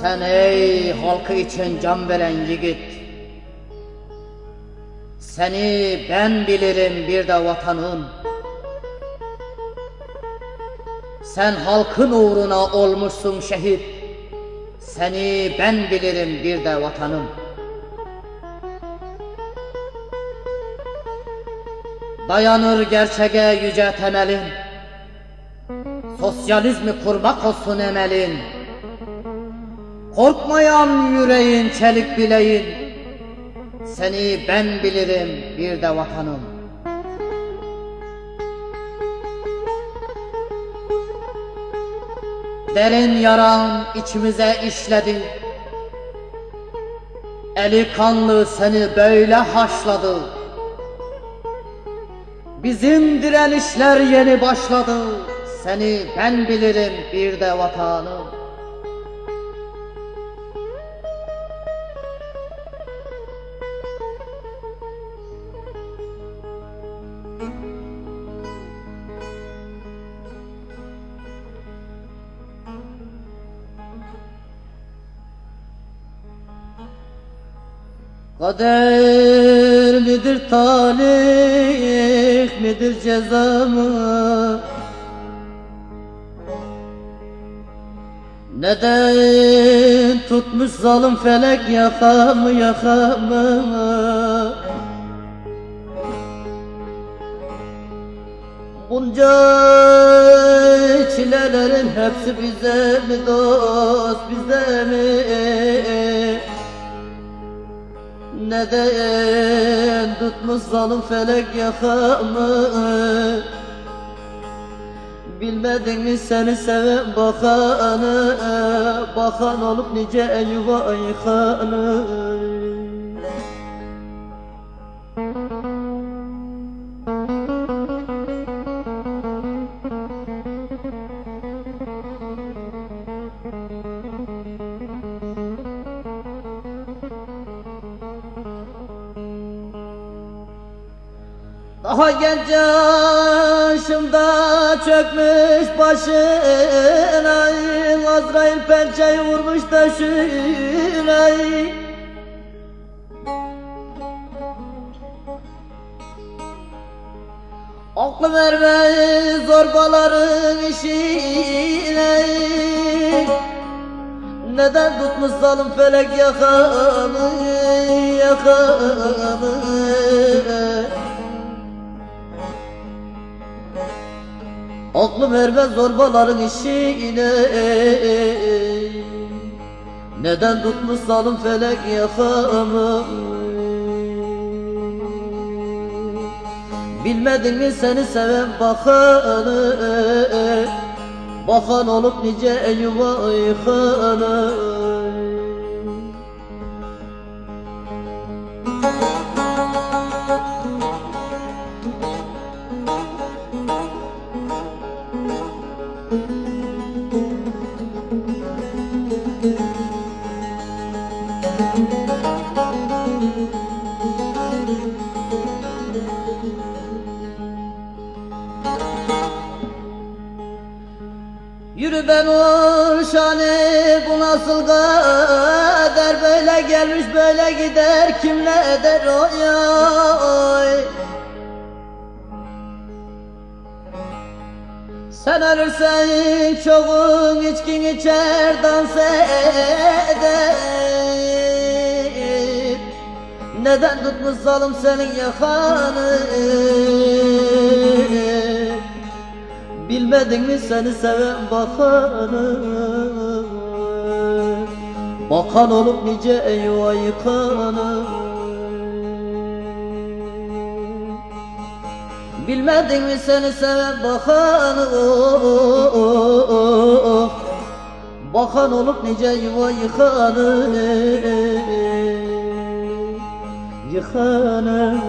Sen ey halkı için can veren yiğit Seni ben bilirim bir de vatanım. Sen halkın uğruna olmuşsun şehit Seni ben bilirim bir de vatanım Dayanır gerçeğe yüce temelin. Sosyalizmi kurmak olsun emelin. Korkmayan yüreğin çelik bileğin. Seni ben bilirim bir de vatanım. Derin yaran içimize işledi. Eli kanlı seni böyle haşladı Bizim direnişler yeni başladı. Seni ben bilirim bir de vatanım. Kader midir talih midir ceza mı? Neden tutmuş zalim felek yakamı yakamı? Bunca çilelerin hepsi bize mi dost bize mi? Neden tutmuş zalim felek yakamı. Bilmedin mi seni seven bakanı? Bakan olup nice yuva yıkanı Daha genç yaşımda çökmüş başına Azrail pençeyi vurmuş taşına Aklım ermez zorbaların işine. Neden tutmuş zalim felek yakamı yakamı Aklım ermez zorbaların işine Neden tutmuş zalim felek yakamı? Bilmedin mi seni seven bakanı? Bakan olup nice yuva yıkanı Yürü ben şani bu nasıl kader? Böyle gelmiş böyle gider kim ne eder oy oy Sen ölürsen çoğun içkin içer dans eder. Neden tutmuş zalim senin yakanı Bilmedin mi seni seven bakanı? Bakan olup nice eyva yıkanı? Bilmedin mi seni seven bakanı? Bakan olup nice yuva yıkanı? Yıkanı